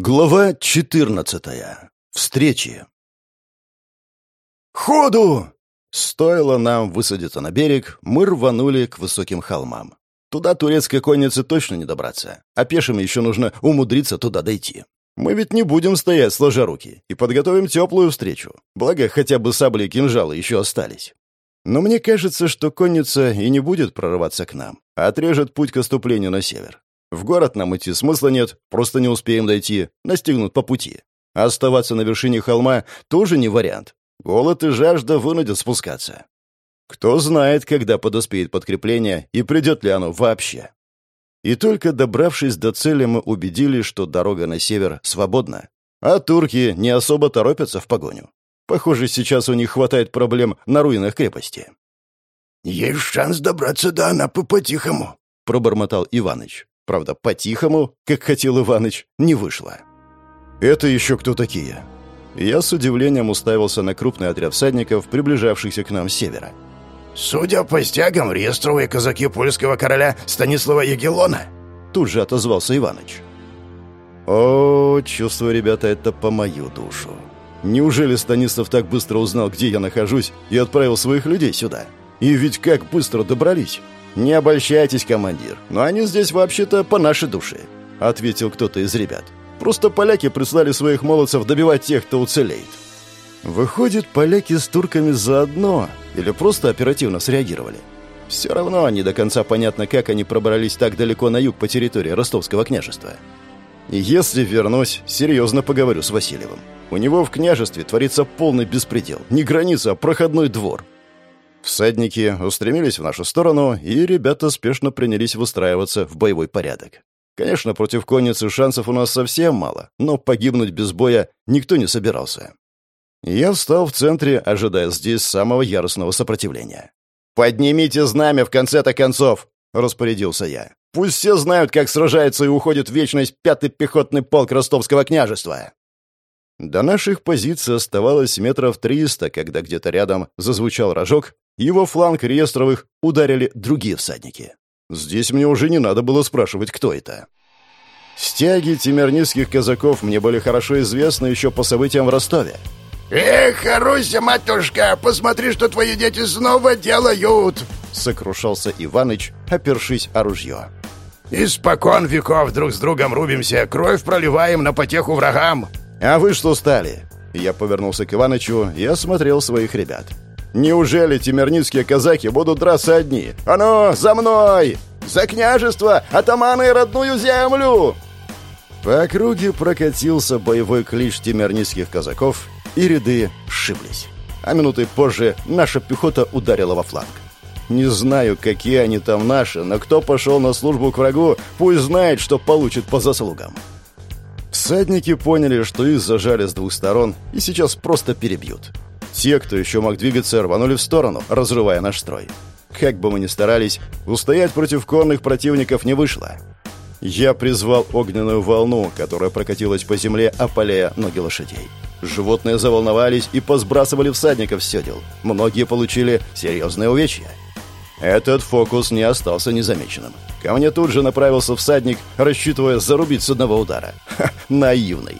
Глава 14. Встречи. «Ходу!» Стоило нам высадиться на берег, мы рванули к высоким холмам. Туда турецкой коннице точно не добраться, а пешим еще нужно умудриться туда дойти. Мы ведь не будем стоять сложа руки и подготовим теплую встречу. Благо, хотя бы сабли и кинжалы еще остались. Но мне кажется, что конница и не будет прорываться к нам, а отрежет путь к оступлению на север. В город нам идти смысла нет, просто не успеем дойти, настигнут по пути. А оставаться на вершине холма тоже не вариант. Голод и жажда вынудят спускаться. Кто знает, когда подоспеет подкрепление и придет ли оно вообще. И только добравшись до цели, мы убедились, что дорога на север свободна, а турки не особо торопятся в погоню. Похоже, сейчас у них хватает проблем на руинах крепости. «Есть шанс добраться до Анапы по-тихому», — пробормотал Иваныч. Правда, по-тихому, как хотел Иваныч, не вышло. «Это еще кто такие?» Я с удивлением уставился на крупный отряд всадников, приближавшихся к нам с севера. «Судя по стягам, реестровые казаки польского короля Станислава Егелона!» Тут же отозвался Иваныч. «О, чувствую, ребята, это по мою душу. Неужели Станислав так быстро узнал, где я нахожусь, и отправил своих людей сюда? И ведь как быстро добрались!» «Не обольщайтесь, командир, но они здесь вообще-то по нашей душе», — ответил кто-то из ребят. «Просто поляки прислали своих молодцев добивать тех, кто уцелеет». Выходит, поляки с турками заодно или просто оперативно среагировали. Все равно не до конца понятно, как они пробрались так далеко на юг по территории Ростовского княжества. Если вернусь, серьезно поговорю с Васильевым. У него в княжестве творится полный беспредел. Не граница, а проходной двор. Всадники устремились в нашу сторону, и ребята спешно принялись выстраиваться в боевой порядок. Конечно, против конницы шансов у нас совсем мало, но погибнуть без боя никто не собирался. Я встал в центре, ожидая здесь самого яростного сопротивления. «Поднимите знамя в конце-то концов!» — распорядился я. «Пусть все знают, как сражается и уходит в вечность пятый пехотный полк ростовского княжества!» До наших позиций оставалось метров триста, когда где-то рядом зазвучал рожок, его фланг реестровых ударили другие всадники. Здесь мне уже не надо было спрашивать, кто это. Стяги тимирнистских казаков мне были хорошо известны еще по событиям в Ростове. «Эх, Руся, матушка, посмотри, что твои дети снова делают!» Сокрушался Иваныч, опершись о ружье. «Испокон веков друг с другом рубимся, кровь проливаем на потеху врагам!» «А вы что стали?» Я повернулся к Иванычу и осмотрел своих ребят. Неужели тимирницкие казаки будут драться одни? А ну, за мной! За княжество, атамана и родную землю!» По округе прокатился боевой клич тимирницких казаков, и ряды сшиблись. А минуты позже наша пехота ударила во фланг. Не знаю, какие они там наши, но кто пошел на службу к врагу, пусть знает, что получит по заслугам. Всадники поняли, что их зажали с двух сторон и сейчас просто перебьют. Те, кто еще мог двигаться, рванули в сторону, разрывая наш строй. Как бы мы ни старались, устоять против конных противников не вышло. Я призвал огненную волну, которая прокатилась по земле, опаляя ноги лошадей. Животные заволновались и посбрасывали всадников с седел. Многие получили серьезные увечья. Этот фокус не остался незамеченным. Ко мне тут же направился всадник, рассчитывая зарубить с одного удара. Ха, наивный.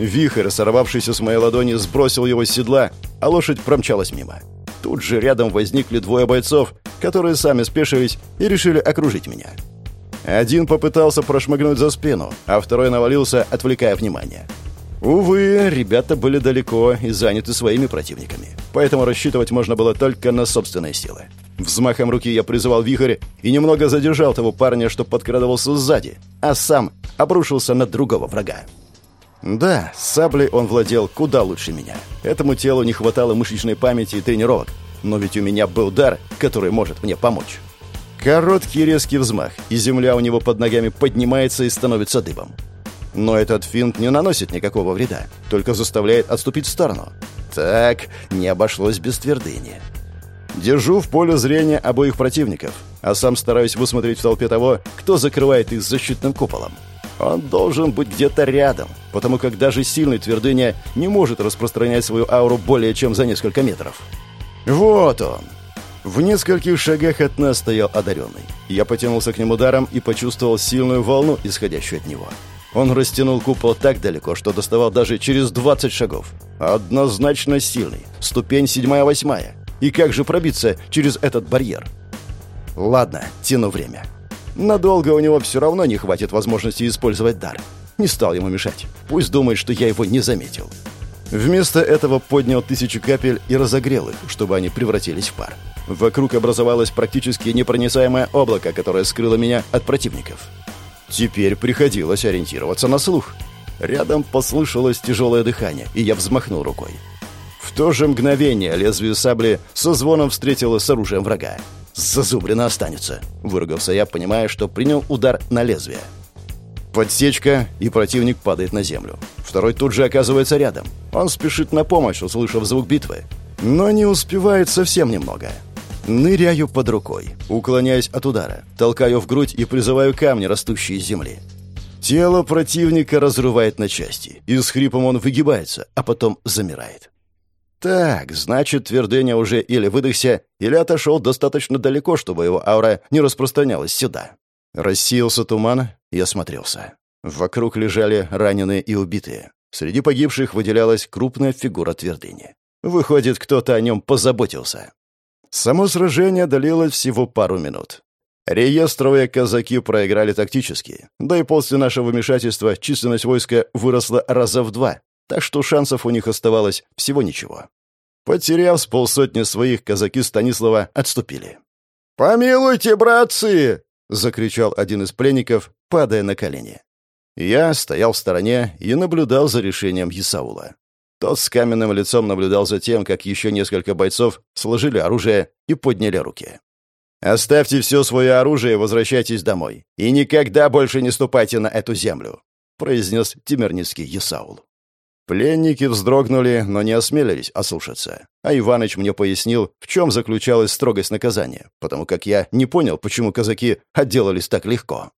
Вихрь, сорвавшийся с моей ладони, сбросил его с седла, а лошадь промчалась мимо. Тут же рядом возникли двое бойцов, которые сами спешились и решили окружить меня. Один попытался прошмыгнуть за спину, а второй навалился, отвлекая внимание. Увы, ребята были далеко и заняты своими противниками, поэтому рассчитывать можно было только на собственные силы. Взмахом руки я призывал вихрь и немного задержал того парня, что подкрадывался сзади, а сам обрушился на другого врага. Да, саблей он владел куда лучше меня. Этому телу не хватало мышечной памяти и тренировок. Но ведь у меня был дар, который может мне помочь. Короткий резкий взмах, и земля у него под ногами поднимается и становится дыбом. Но этот финт не наносит никакого вреда, только заставляет отступить в сторону. Так, не обошлось без твердыни. Держу в поле зрения обоих противников, а сам стараюсь высмотреть в толпе того, кто закрывает их защитным куполом. Он должен быть где-то рядом, потому как даже сильный твердыня не может распространять свою ауру более чем за несколько метров. Вот он. В нескольких шагах от нас стоял одаренный. Я потянулся к нему ударом и почувствовал сильную волну, исходящую от него. Он растянул купол так далеко, что доставал даже через 20 шагов. Однозначно сильный. Ступень седьмая-восьмая. И как же пробиться через этот барьер? Ладно, тяну время. Надолго у него все равно не хватит возможности использовать дар. Не стал ему мешать. Пусть думает, что я его не заметил. Вместо этого поднял тысячу капель и разогрел их, чтобы они превратились в пар. Вокруг образовалось практически непроницаемое облако, которое скрыло меня от противников. Теперь приходилось ориентироваться на слух. Рядом послышалось тяжелое дыхание, и я взмахнул рукой. В то же мгновение лезвие сабли со звоном встретило с оружием врага. «Зазубрина останется», — выругался я, понимая, что принял удар на лезвие. Подсечка, и противник падает на землю. Второй тут же оказывается рядом. Он спешит на помощь, услышав звук битвы. Но не успевает совсем немного. Ныряю под рукой, уклоняясь от удара, толкаю в грудь и призываю камни, растущие из земли. Тело противника разрывает на части, и с хрипом он выгибается, а потом замирает. Так, значит, твердыня уже или выдохся, или отошел достаточно далеко, чтобы его аура не распространялась сюда. Рассеялся туман, и осмотрелся. Вокруг лежали раненые и убитые. Среди погибших выделялась крупная фигура твердыни. Выходит, кто-то о нем позаботился. Само сражение длилось всего пару минут. Реестровые казаки проиграли тактически, да и после нашего вмешательства численность войска выросла раза в два, так что шансов у них оставалось всего ничего. Потеряв с полсотни своих, казаки Станислава отступили. «Помилуйте, братцы!» — закричал один из пленников, падая на колени. Я стоял в стороне и наблюдал за решением Исаула. Тот с каменным лицом наблюдал за тем, как еще несколько бойцов сложили оружие и подняли руки. «Оставьте все свое оружие и возвращайтесь домой. И никогда больше не ступайте на эту землю», — произнес Тимирницкий Исаул. Пленники вздрогнули, но не осмелились ослушаться. А Иваныч мне пояснил, в чем заключалась строгость наказания, потому как я не понял, почему казаки отделались так легко.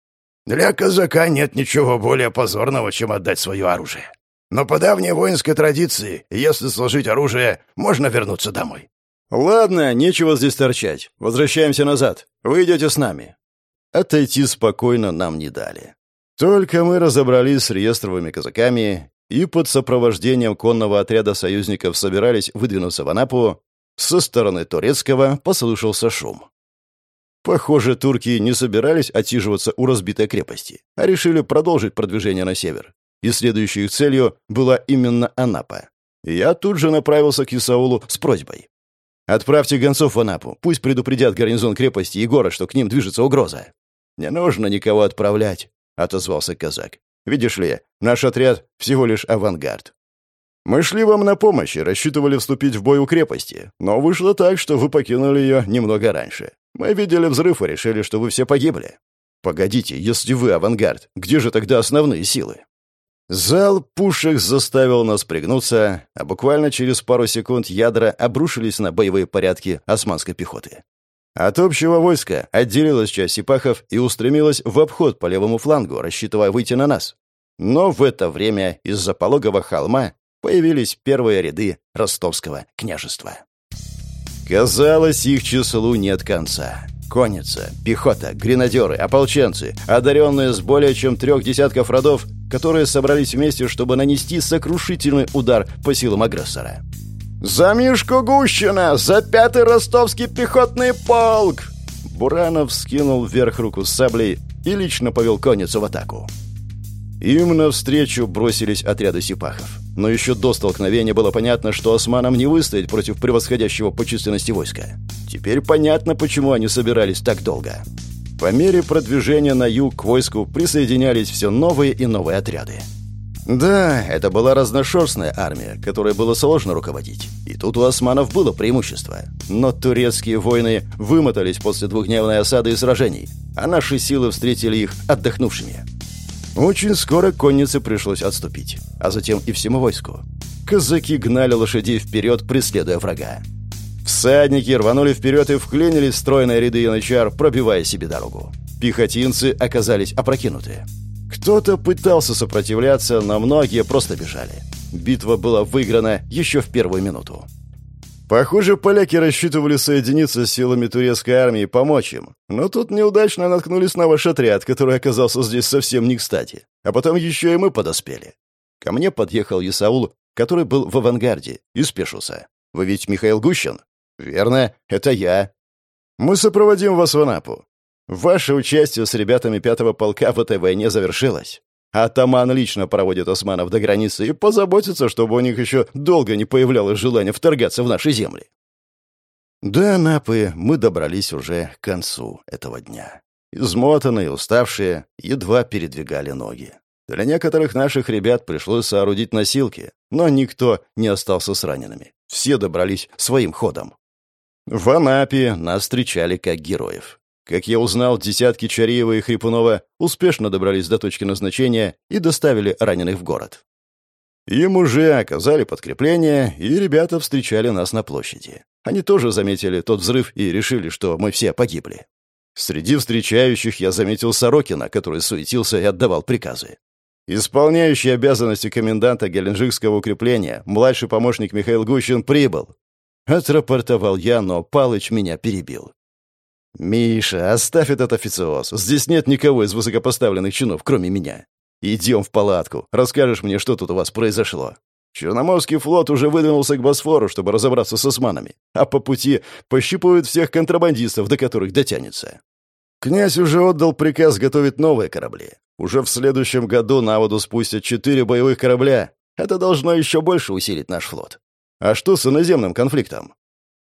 «Для казака нет ничего более позорного, чем отдать свое оружие. Но по давней воинской традиции, если сложить оружие, можно вернуться домой. «Ладно, нечего здесь торчать. Возвращаемся назад. Вы идете с нами». Отойти спокойно нам не дали. Только мы разобрались с реестровыми казаками и под сопровождением конного отряда союзников собирались выдвинуться в Анапу, со стороны турецкого послышался шум. Похоже, турки не собирались отсиживаться у разбитой крепости, а решили продолжить продвижение на север и следующей их целью была именно Анапа. Я тут же направился к Исаулу с просьбой. «Отправьте гонцов в Анапу, пусть предупредят гарнизон крепости и город, что к ним движется угроза». «Не нужно никого отправлять», — отозвался казак. «Видишь ли, наш отряд всего лишь авангард. Мы шли вам на помощь и рассчитывали вступить в бой у крепости, но вышло так, что вы покинули ее немного раньше. Мы видели взрыв и решили, что вы все погибли. Погодите, если вы авангард, где же тогда основные силы?» Зал пушек заставил нас пригнуться, а буквально через пару секунд ядра обрушились на боевые порядки османской пехоты. От общего войска отделилась часть сипахов и устремилась в обход по левому флангу, рассчитывая выйти на нас. Но в это время из-за пологого холма появились первые ряды ростовского княжества. Казалось, их числу нет конца. Конница, пехота, гренадеры, ополченцы, одаренные с более чем трех десятков родов, которые собрались вместе, чтобы нанести сокрушительный удар по силам агрессора. «За Мишку Гущина! За пятый ростовский пехотный полк!» Буранов скинул вверх руку с саблей и лично повел конницу в атаку. Им навстречу бросились отряды сипахов. Но еще до столкновения было понятно, что османам не выстоять против превосходящего по численности войска. Теперь понятно, почему они собирались так долго. По мере продвижения на юг к войску присоединялись все новые и новые отряды. Да, это была разношерстная армия, которой было сложно руководить. И тут у османов было преимущество. Но турецкие воины вымотались после двухдневной осады и сражений, а наши силы встретили их отдохнувшими. Очень скоро коннице пришлось отступить, а затем и всему войску. Казаки гнали лошадей вперед, преследуя врага. Всадники рванули вперед и вклинились в стройные ряды янычар, пробивая себе дорогу. Пехотинцы оказались опрокинуты. Кто-то пытался сопротивляться, но многие просто бежали. Битва была выиграна еще в первую минуту. Похоже, поляки рассчитывали соединиться с силами турецкой армии и помочь им. Но тут неудачно наткнулись на ваш отряд, который оказался здесь совсем не кстати. А потом еще и мы подоспели. Ко мне подъехал Исаул, который был в авангарде, и спешился. «Вы ведь Михаил Гущин?» «Верно, это я». «Мы сопроводим вас в Анапу. Ваше участие с ребятами пятого полка в этой войне завершилось. Атаман лично проводит османов до границы и позаботится, чтобы у них еще долго не появлялось желание вторгаться в наши земли». До Анапы мы добрались уже к концу этого дня. Измотанные, уставшие, едва передвигали ноги. Для некоторых наших ребят пришлось соорудить носилки, но никто не остался с ранеными. Все добрались своим ходом. В Анапе нас встречали как героев. Как я узнал, десятки Чареева и Хрипунова успешно добрались до точки назначения и доставили раненых в город. Им уже оказали подкрепление, и ребята встречали нас на площади. Они тоже заметили тот взрыв и решили, что мы все погибли. Среди встречающих я заметил Сорокина, который суетился и отдавал приказы. Исполняющий обязанности коменданта Геленджикского укрепления, младший помощник Михаил Гущин, прибыл. Отрапортовал я, но Палыч меня перебил. «Миша, оставь этот официоз. Здесь нет никого из высокопоставленных чинов, кроме меня. Идем в палатку. Расскажешь мне, что тут у вас произошло. Черноморский флот уже выдвинулся к Босфору, чтобы разобраться с османами, а по пути пощипывают всех контрабандистов, до которых дотянется. Князь уже отдал приказ готовить новые корабли. Уже в следующем году на воду спустят четыре боевых корабля. Это должно еще больше усилить наш флот. А что с иноземным конфликтом?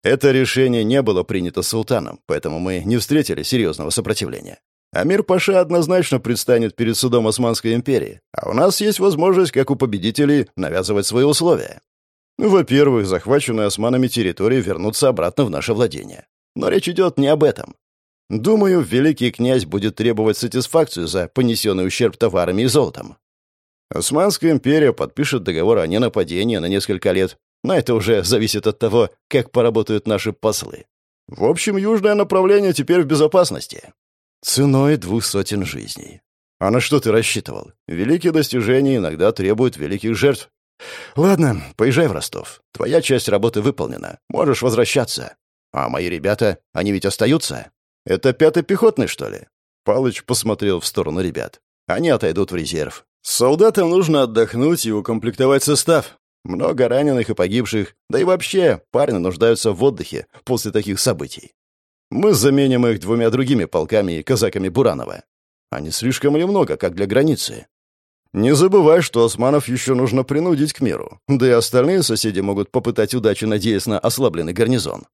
Это решение не было принято султаном, поэтому мы не встретили серьезного сопротивления. Амир Паша однозначно предстанет перед судом Османской империи, а у нас есть возможность, как у победителей, навязывать свои условия. Во-первых, захваченные османами территории вернутся обратно в наше владение. Но речь идет не об этом. Думаю, великий князь будет требовать сатисфакцию за понесенный ущерб товарами и золотом. Османская империя подпишет договор о ненападении на несколько лет, но это уже зависит от того, как поработают наши послы. В общем, южное направление теперь в безопасности. Ценой двух сотен жизней. А на что ты рассчитывал? Великие достижения иногда требуют великих жертв. Ладно, поезжай в Ростов. Твоя часть работы выполнена. Можешь возвращаться. А мои ребята, они ведь остаются? Это пятый пехотный, что ли? Палыч посмотрел в сторону ребят. Они отойдут в резерв. Солдатам нужно отдохнуть и укомплектовать состав. Много раненых и погибших, да и вообще парни нуждаются в отдыхе после таких событий. Мы заменим их двумя другими полками и казаками Буранова. Не слишком ли много, как для границы? Не забывай, что османов еще нужно принудить к миру, да и остальные соседи могут попытать удачи, надеясь на ослабленный гарнизон.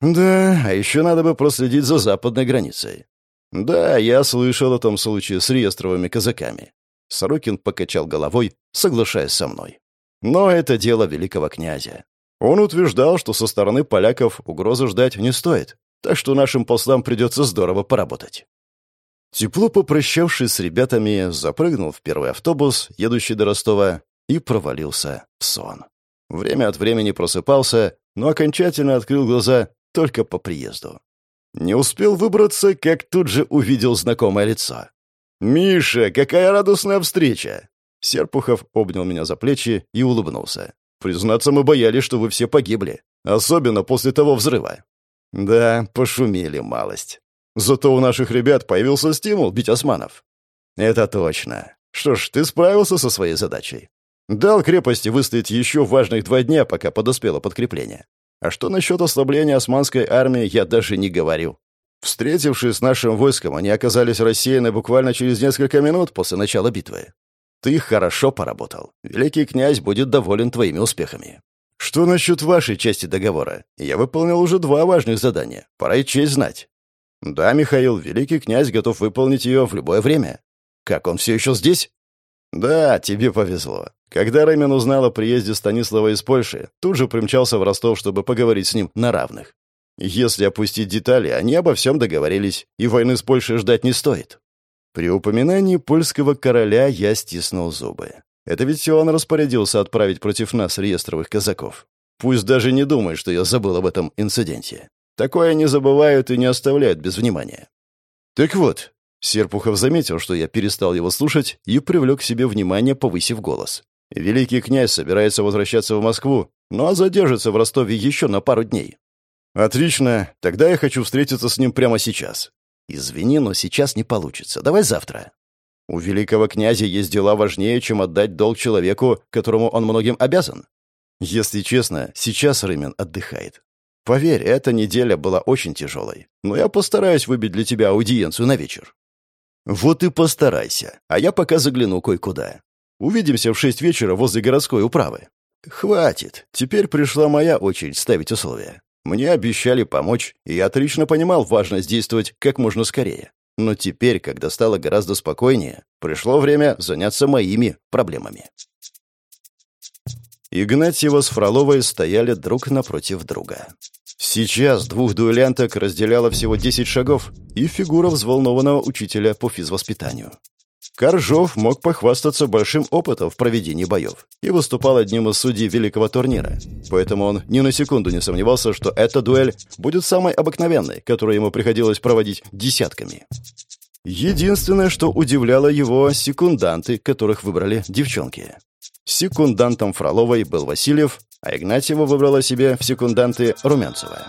Да, а еще надо бы проследить за западной границей. Да, я слышал о том случае с реестровыми казаками. Сорокин покачал головой, соглашаясь со мной. Но это дело великого князя. Он утверждал, что со стороны поляков угрозы ждать не стоит, так что нашим послам придется здорово поработать. Тепло попрощавшись с ребятами, запрыгнул в первый автобус, едущий до Ростова, и провалился в сон. Время от времени просыпался, но окончательно открыл глаза только по приезду. Не успел выбраться, как тут же увидел знакомое лицо. «Миша, какая радостная встреча!» Серпухов обнял меня за плечи и улыбнулся. «Признаться, мы боялись, что вы все погибли. Особенно после того взрыва. Да, пошумели малость. Зато у наших ребят появился стимул бить османов. Это точно. Что ж, ты справился со своей задачей. Дал крепости выстоять еще важных два дня, пока подоспело подкрепление. А что насчет ослабления османской армии, я даже не говорю. Встретившись с нашим войском, они оказались рассеяны буквально через несколько минут после начала битвы. Ты хорошо поработал. Великий князь будет доволен твоими успехами. Что насчет вашей части договора? Я выполнил уже два важных задания. Пора и честь знать. Да, Михаил, великий князь готов выполнить ее в любое время. Как он все еще здесь? Да, тебе повезло. Когда Рэмен узнал о приезде Станислава из Польши, тут же примчался в Ростов, чтобы поговорить с ним на равных. Если опустить детали, они обо всем договорились, и войны с Польшей ждать не стоит. При упоминании польского короля я стиснул зубы. Это ведь он распорядился отправить против нас реестровых казаков. Пусть даже не думает, что я забыл об этом инциденте. Такое не забывают и не оставляют без внимания. Так вот, Серпухов заметил, что я перестал его слушать и привлек к себе внимание, повысив голос. Великий князь собирается возвращаться в Москву, но задержится в Ростове еще на пару дней. Отлично, тогда я хочу встретиться с ним прямо сейчас. Извини, но сейчас не получится. Давай завтра. У великого князя есть дела важнее, чем отдать долг человеку, которому он многим обязан. Если честно, сейчас Рымин отдыхает. Поверь, эта неделя была очень тяжелой, но я постараюсь выбить для тебя аудиенцию на вечер. Вот и постарайся, а я пока загляну кое-куда. Увидимся в шесть вечера возле городской управы. Хватит, теперь пришла моя очередь ставить условия. Мне обещали помочь, и я отлично понимал важность действовать как можно скорее. Но теперь, когда стало гораздо спокойнее, пришло время заняться моими проблемами. Игнатьева с Фроловой стояли друг напротив друга. Сейчас двух дуэлянток разделяло всего 10 шагов и фигура взволнованного учителя по физвоспитанию. Коржов мог похвастаться большим опытом в проведении боев и выступал одним из судей великого турнира. Поэтому он ни на секунду не сомневался, что эта дуэль будет самой обыкновенной, которую ему приходилось проводить десятками. Единственное, что удивляло его, секунданты, которых выбрали девчонки. Секундантом Фроловой был Васильев, а Игнатьева выбрала себе в секунданты Румянцева.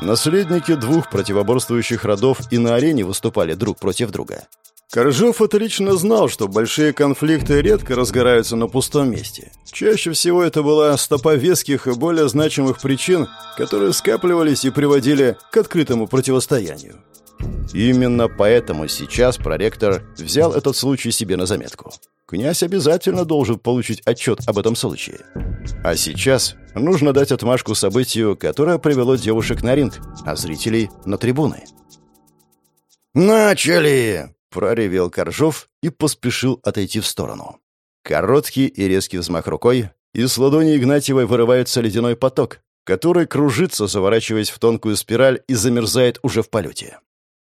Наследники двух противоборствующих родов и на арене выступали друг против друга. Коржов отлично знал, что большие конфликты редко разгораются на пустом месте. Чаще всего это была стопа веских и более значимых причин, которые скапливались и приводили к открытому противостоянию. Именно поэтому сейчас проректор взял этот случай себе на заметку. Князь обязательно должен получить отчет об этом случае. А сейчас нужно дать отмашку событию, которое привело девушек на ринг, а зрителей на трибуны. «Начали!» Проревел Коржов и поспешил отойти в сторону. Короткий и резкий взмах рукой, и с ладони Игнатьевой вырывается ледяной поток, который кружится, заворачиваясь в тонкую спираль и замерзает уже в полете.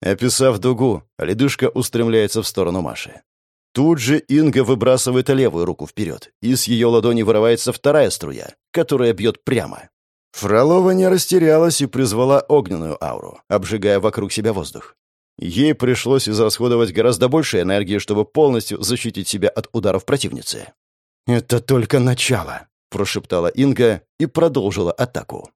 Описав дугу, ледышка устремляется в сторону Маши. Тут же Инга выбрасывает левую руку вперед, и с ее ладони вырывается вторая струя, которая бьет прямо. Фролова не растерялась и призвала огненную ауру, обжигая вокруг себя воздух. Ей пришлось израсходовать гораздо больше энергии, чтобы полностью защитить себя от ударов противницы. «Это только начало», — прошептала Инга и продолжила атаку.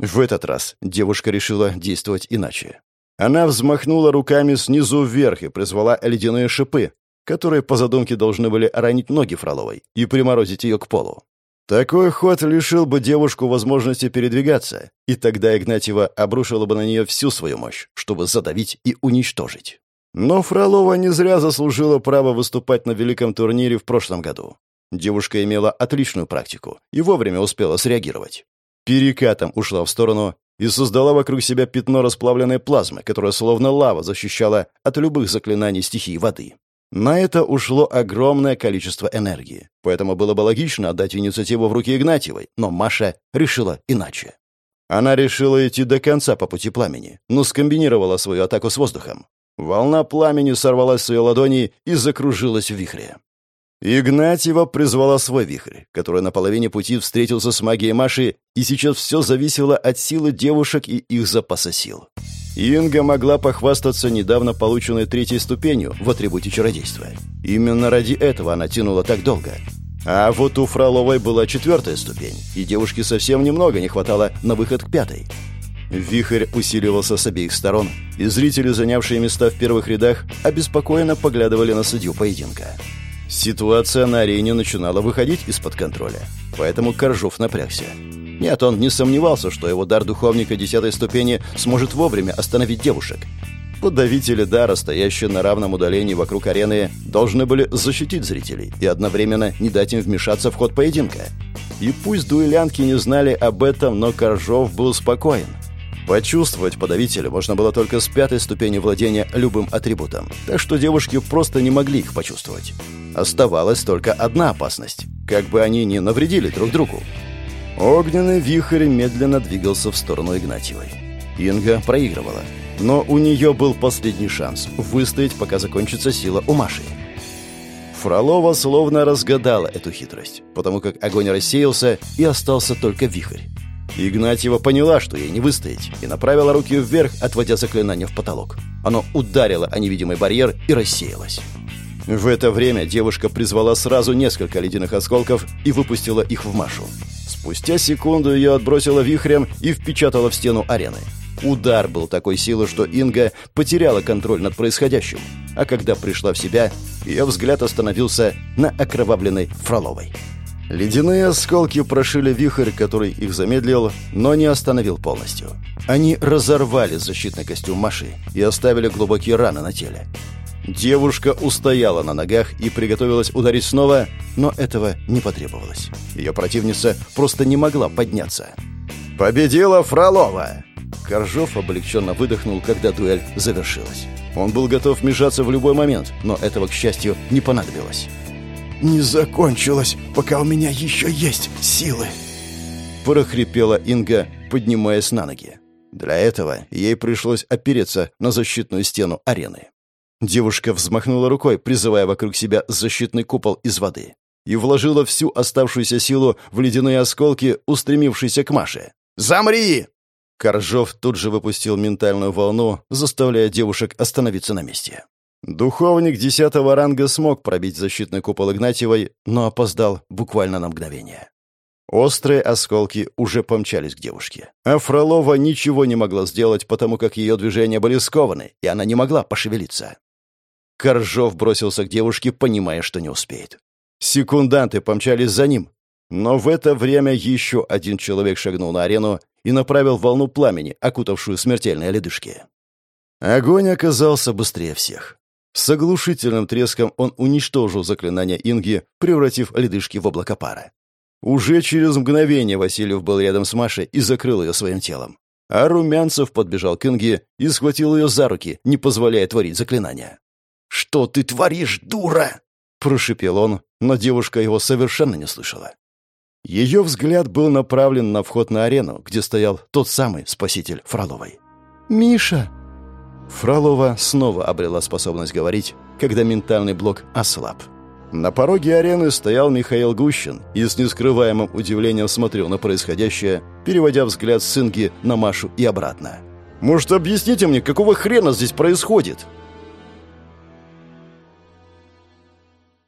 В этот раз девушка решила действовать иначе. Она взмахнула руками снизу вверх и призвала ледяные шипы, которые по задумке должны были ранить ноги Фроловой и приморозить ее к полу. Такой ход лишил бы девушку возможности передвигаться, и тогда Игнатьева обрушила бы на нее всю свою мощь, чтобы задавить и уничтожить. Но Фролова не зря заслужила право выступать на великом турнире в прошлом году. Девушка имела отличную практику и вовремя успела среагировать. Перекатом ушла в сторону и создала вокруг себя пятно расплавленной плазмы, которая словно лава защищала от любых заклинаний стихии воды. На это ушло огромное количество энергии, поэтому было бы логично отдать инициативу в руки Игнатьевой, но Маша решила иначе. Она решила идти до конца по пути пламени, но скомбинировала свою атаку с воздухом. Волна пламени сорвалась с ее ладони и закружилась в вихре. Игнатьева призвала свой вихрь, который на половине пути встретился с магией Маши, и сейчас все зависело от силы девушек и их запаса сил. Инга могла похвастаться недавно полученной третьей ступенью в атрибуте чародейства. Именно ради этого она тянула так долго. А вот у Фроловой была четвертая ступень, и девушке совсем немного не хватало на выход к пятой. Вихрь усиливался с обеих сторон, и зрители, занявшие места в первых рядах, обеспокоенно поглядывали на судью поединка. Ситуация на арене начинала выходить из-под контроля, поэтому Коржов напрягся. Нет, он не сомневался, что его дар духовника десятой ступени сможет вовремя остановить девушек. Подавители дара, стоящие на равном удалении вокруг арены, должны были защитить зрителей и одновременно не дать им вмешаться в ход поединка. И пусть дуэлянтки не знали об этом, но Коржов был спокоен. Почувствовать подавителя можно было только с пятой ступени владения любым атрибутом, так что девушки просто не могли их почувствовать. Оставалась только одна опасность, как бы они ни навредили друг другу. Огненный вихрь медленно двигался в сторону Игнатьевой. Инга проигрывала, но у нее был последний шанс выстоять, пока закончится сила у Маши. Фролова словно разгадала эту хитрость, потому как огонь рассеялся и остался только вихрь. Игнатьева поняла, что ей не выстоять, и направила руки вверх, отводя заклинание в потолок. Оно ударило о невидимый барьер и рассеялось. В это время девушка призвала сразу несколько ледяных осколков и выпустила их в Машу. Спустя секунду ее отбросило вихрем и впечатало в стену арены. Удар был такой силы, что Инга потеряла контроль над происходящим. А когда пришла в себя, Ее взгляд остановился на окровавленной Фроловой. Ледяные осколки прошили вихрь, который их замедлил, но не остановил полностью. Они разорвали защитный костюм Маши и оставили глубокие раны на теле. Девушка устояла на ногах и приготовилась ударить снова, но этого не потребовалось. Ее противница просто не могла подняться. «Победила Фролова!» Коржов облегченно выдохнул, когда дуэль завершилась. Он был готов вмешаться в любой момент, но этого, к счастью, не понадобилось. «Не закончилось, пока у меня еще есть силы!» Прохрипела Инга, поднимаясь на ноги. Для этого ей пришлось опереться на защитную стену арены. Девушка взмахнула рукой, призывая вокруг себя защитный купол из воды, и вложила всю оставшуюся силу в ледяные осколки, устремившиеся к Маше. «Замри!» Коржов тут же выпустил ментальную волну, заставляя девушек остановиться на месте. Духовник десятого ранга смог пробить защитный купол Игнатьевой, но опоздал буквально на мгновение. Острые осколки уже помчались к девушке. А Фролова ничего не могла сделать, потому как ее движения были скованы, и она не могла пошевелиться. Коржов бросился к девушке, понимая, что не успеет. Секунданты помчались за ним. Но в это время еще один человек шагнул на арену и направил волну пламени, окутавшую смертельные ледышки. Огонь оказался быстрее всех. С оглушительным треском он уничтожил заклинание Инги, превратив ледышки в облако пара. Уже через мгновение Васильев был рядом с Машей и закрыл ее своим телом. А Румянцев подбежал к Инге и схватил ее за руки, не позволяя творить заклинания. «Что ты творишь, дура?» — прошипел он, но девушка его совершенно не слышала. Ее взгляд был направлен на вход на арену, где стоял тот самый спаситель Фроловой. «Миша!» Фролова снова обрела способность говорить, когда ментальный блок ослаб. На пороге арены стоял Михаил Гущин и с нескрываемым удивлением смотрел на происходящее, переводя взгляд с Инги на Машу и обратно. «Может, объясните мне, какого хрена здесь происходит?»